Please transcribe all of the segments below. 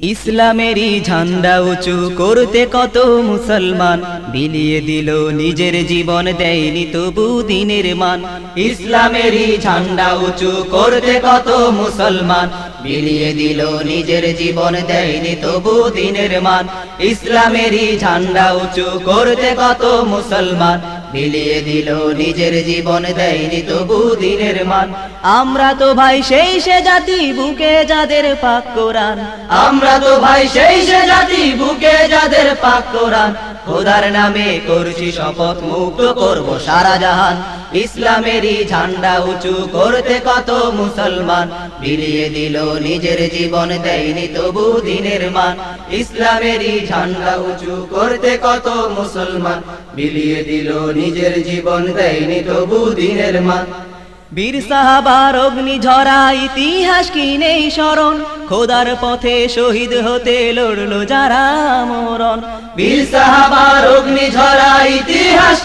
ইসলামেরই ঝান্ডা উঁচু করতে কত মুসলমান। বিলিয়ে দিল নিজের জীবন, দেয়নি তবু দিনের মান। ইসলামেরই ঝান্ডা উঁচু করতে কত মুসলমান। বিলিয়ে দিল নিজের জীবন, দেয়নি তবু দিনের মান। ইসলামেরই ঝান্ডা উঁচু করতে কত মুসলমান। বিলিয়ে দিল নিজের জীবন দেয়নি তবু দিনের মান। আমরা তো ভাই সেই সে জাতি বুকে যাদের পাক কোরআন। আমরা তো ভাই সেই সে জাতি বুকে যাদের পাক কোরআন। খোদার নামে করছি শপথ মুক্ত করব সারা জাহান। ইসলামেরই ঝান্ডা উঁচু করতে কত মুসলমান? বিলিয়ে দিল নিজের জীবন, দেয়নি তবু দিনের মান। ইসলামেরই ঝান্ডা উঁচু করতে কত মুসলমান? বিলিয়ে দিল নিজের জীবন, দেয়নি তবু দিনের মান। বীর সাহাবার অগ্নি ঝরা ইতিহাস কি নেই স্মরণ? খোদার পথে শহীদ হতে লড়লো যারা মরণ। বীর সাহাবার অগ্নি ঝরা ইতিহাস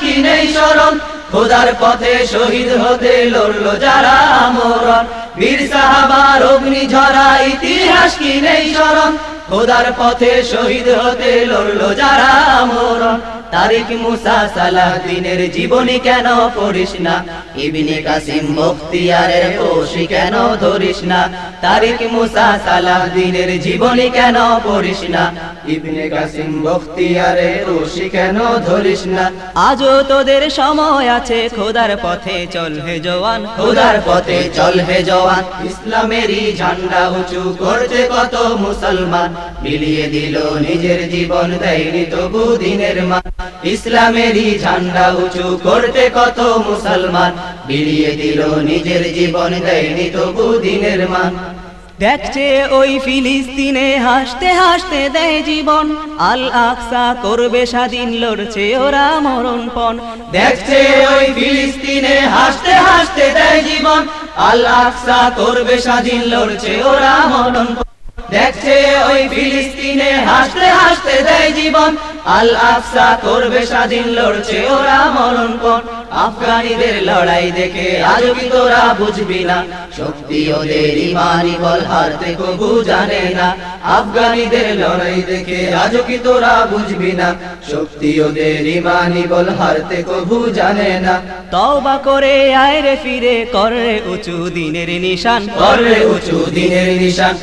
কি নেই শরণ। খোদার পথে শহীদ হতে লড়লো যারা মরণ বীর সাহাবার অগ্নি ঝরা ইতিহাস কি নেই স্মরণ, খোদার পথে শহীদ হতে লড়লো যারা মরণ। তারিক মুসা সালাদিনের জীবনী কেন পড়িস না? ইবনে কাসিম মুখতিয়ারের কোশি কেন ধরিস না? তারিক মুসা সালাদিনের জীবনী কেন পড়িস না? ইবনে কাসিম মুখতিয়ারের কোশি কেন ধরিস না? আজও তোদের সময় আছে, খোদার পথে চল হে জওয়ান, খোদার পথে চল হে জওয়ান। ইসলামেরই ঝান্ডা উঁচু করছে কত মুসলমান। মিলিয়ে দিল নিজের জীবন, দেয়নি তবু দিনের মান ইসলামেরই ঝান্ডা উঁচু করতে কত মুসলমান। মিলিয়ে দিল নিজের জীবন, দেয়নি তবু দিনের মান দেখছে ওই ফিলিস্তিনে হাসতে হাসতে দেয় জীবন। আল আকসা করবে স্বাধীন, লড়ছে ওরা মরণ পণ। দেখছে ওই ফিলিস্তিনে হাসতে হাসতে দেয় জীবন। আল আকসা করবে স্বাধীন, লড়ছে ওরা মরণপণ দেখছে ওই ফিলিস্তিনে হাসতে হাসতে দেয় জীবন। আল আফসা করবে স্বাধীন লড়ছে ওরা মরণপণ আফগানিদের লড়াই দেখে আজ কি তোরা বুঝবি না। শক্তি ওদের ইমানি বল হারতে কবু জানে না। আফগানিদের লড়াই দেখে আজ কি তোরা বুঝবি না। শক্তি ওদের ইমানি বল হারতে কবু জানে না। তওবা করে আয় রে ফিরে করে উঁচু দিনের নিশান। করে উঁচু দিনের নিশান।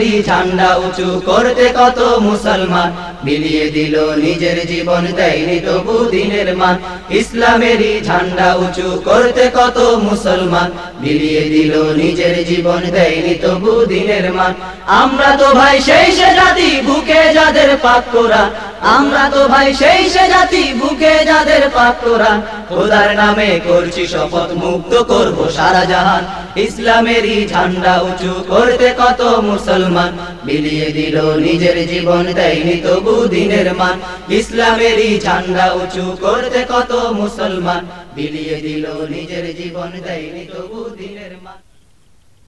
ইসলামেরই ঝান্ডা উঁচু করতে কত মুসলমান? মিলিয়ে দিল নিজের জীবন, দেয়নি তবু দিনের মান। ইসলামেরই ঝান্ডা উঁচু করতে কত মুসলমান? মিলিয়ে দিল নিজের জীবন, দেয়নি তবু দিনের মান। আমরা তো ভাই সেই সে জাতি, বুকে যাদের পাক করা। আমরা তো ভাই সেই সে জাতি, বুকে যাদের পাক করা খোদার নামে করছি শপথ মুক্ত করব সারা জাহান। ইসলামেরই ঝান্ডা উঁচু করতে কত মুসলমান। বিলিয়ে দিল নিজের জীবন, দেয়নি তবু দিনের মান। ইসলামেরই ঝান্ডা উঁচু করতে কত মুসলমান। বিলিয়ে দিল নিজের জীবন, দেয়নি তবু দিনের মান।